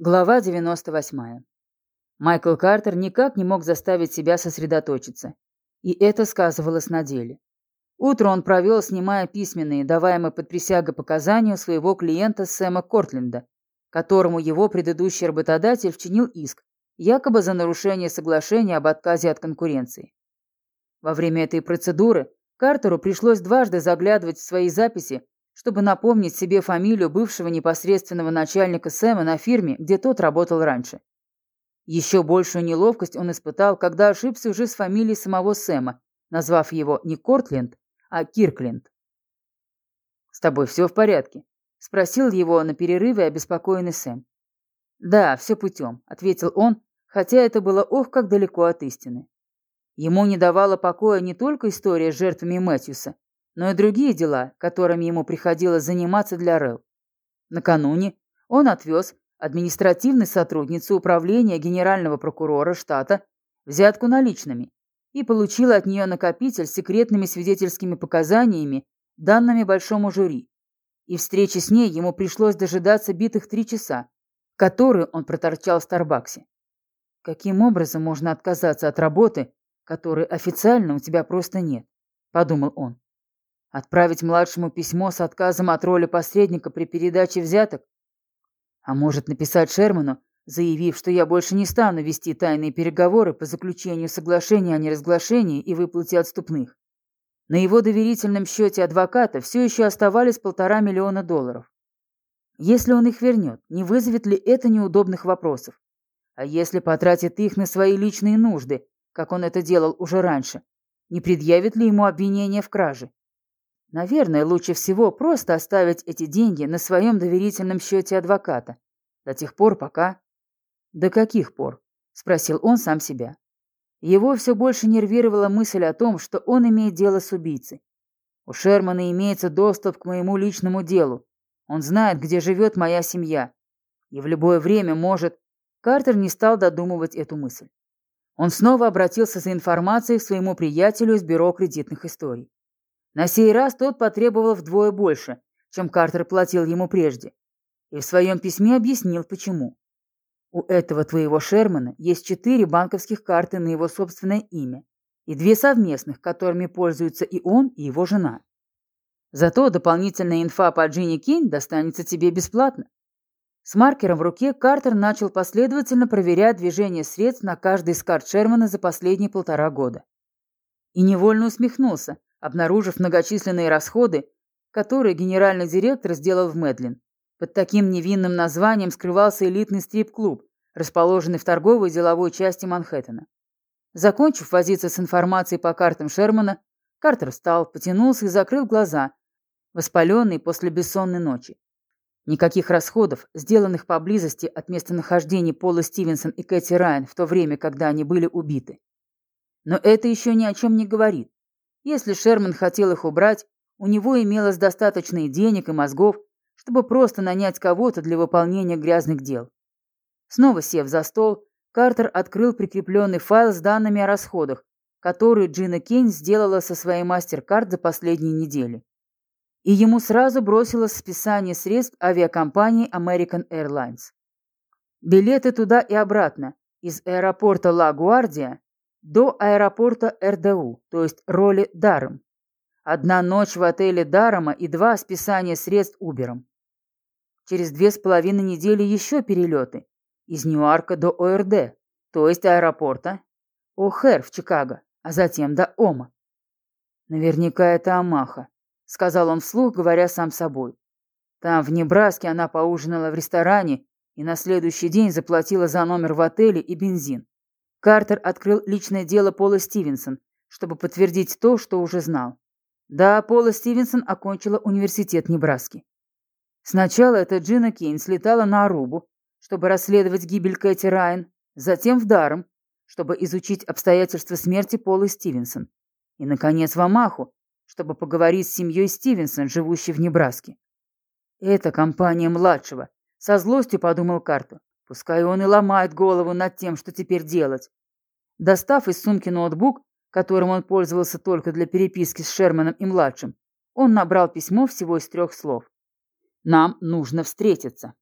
Глава 98. Майкл Картер никак не мог заставить себя сосредоточиться. И это сказывалось на деле. Утро он провел, снимая письменные, даваемые под присягой показания своего клиента Сэма Кортленда, которому его предыдущий работодатель вчинил иск, якобы за нарушение соглашения об отказе от конкуренции. Во время этой процедуры Картеру пришлось дважды заглядывать в свои записи чтобы напомнить себе фамилию бывшего непосредственного начальника Сэма на фирме, где тот работал раньше. Еще большую неловкость он испытал, когда ошибся уже с фамилией самого Сэма, назвав его не Кортленд, а Киркленд. «С тобой все в порядке?» – спросил его на перерыве обеспокоенный Сэм. «Да, все путем», – ответил он, хотя это было ох, как далеко от истины. Ему не давала покоя не только история с жертвами Мэтьюса, но и другие дела, которыми ему приходилось заниматься для Рэл. Накануне он отвез административной сотруднице управления генерального прокурора штата взятку наличными и получил от нее накопитель с секретными свидетельскими показаниями, данными большому жюри. И встречи с ней ему пришлось дожидаться битых три часа, которые он проторчал в Старбаксе. Каким образом можно отказаться от работы, которой официально у тебя просто нет? Подумал он. Отправить младшему письмо с отказом от роли посредника при передаче взяток? А может написать Шерману, заявив, что я больше не стану вести тайные переговоры по заключению соглашения о неразглашении и выплате отступных. На его доверительном счете адвоката все еще оставались полтора миллиона долларов. Если он их вернет, не вызовет ли это неудобных вопросов? А если потратит их на свои личные нужды, как он это делал уже раньше, не предъявит ли ему обвинение в краже? Наверное, лучше всего просто оставить эти деньги на своем доверительном счете адвоката. До тех пор, пока... До каких пор? Спросил он сам себя. Его все больше нервировала мысль о том, что он имеет дело с убийцей. У Шермана имеется доступ к моему личному делу. Он знает, где живет моя семья. И в любое время может... Картер не стал додумывать эту мысль. Он снова обратился за информацией к своему приятелю из бюро кредитных историй. На сей раз тот потребовал вдвое больше, чем Картер платил ему прежде, и в своем письме объяснил, почему. У этого твоего Шермана есть четыре банковских карты на его собственное имя и две совместных, которыми пользуются и он, и его жена. Зато дополнительная инфа по Джинни Кейн достанется тебе бесплатно. С маркером в руке Картер начал последовательно проверять движение средств на каждой из карт Шермана за последние полтора года. И невольно усмехнулся, обнаружив многочисленные расходы, которые генеральный директор сделал в Медлин. Под таким невинным названием скрывался элитный стрип-клуб, расположенный в торговой и деловой части Манхэттена. Закончив возиться с информацией по картам Шермана, Картер встал, потянулся и закрыл глаза, воспаленный после бессонной ночи. Никаких расходов, сделанных поблизости от местонахождения Пола Стивенсон и Кэти Райан в то время, когда они были убиты. Но это еще ни о чем не говорит. Если Шерман хотел их убрать, у него имелось достаточно денег, и мозгов, чтобы просто нанять кого-то для выполнения грязных дел. Снова сев за стол, Картер открыл прикрепленный файл с данными о расходах, которые Джина Кейн сделала со своей мастер-карт за последние недели. И ему сразу бросилось списание средств авиакомпании American Airlines. Билеты туда и обратно из аэропорта Ла Гуардия до аэропорта РДУ, то есть роли даром. Одна ночь в отеле Дарома и два списания средств Убером. Через две с половиной недели еще перелеты из Ньюарка до ОРД, то есть аэропорта О'Хэр в Чикаго, а затем до Ома. Наверняка это Амаха, сказал он вслух, говоря сам собой. Там, в Небраске, она поужинала в ресторане и на следующий день заплатила за номер в отеле и бензин. Картер открыл личное дело Пола Стивенсон, чтобы подтвердить то, что уже знал. Да, Пола Стивенсон окончила университет Небраски. Сначала эта Джина Кейн слетала на Арубу, чтобы расследовать гибель Кэти Райан, затем в Даром, чтобы изучить обстоятельства смерти Пола Стивенсон, и, наконец, в Амаху, чтобы поговорить с семьей Стивенсон, живущей в Небраске. Это компания младшего, со злостью подумал Картер. Пускай он и ломает голову над тем, что теперь делать. Достав из сумки ноутбук, которым он пользовался только для переписки с Шерманом и младшим, он набрал письмо всего из трех слов. «Нам нужно встретиться».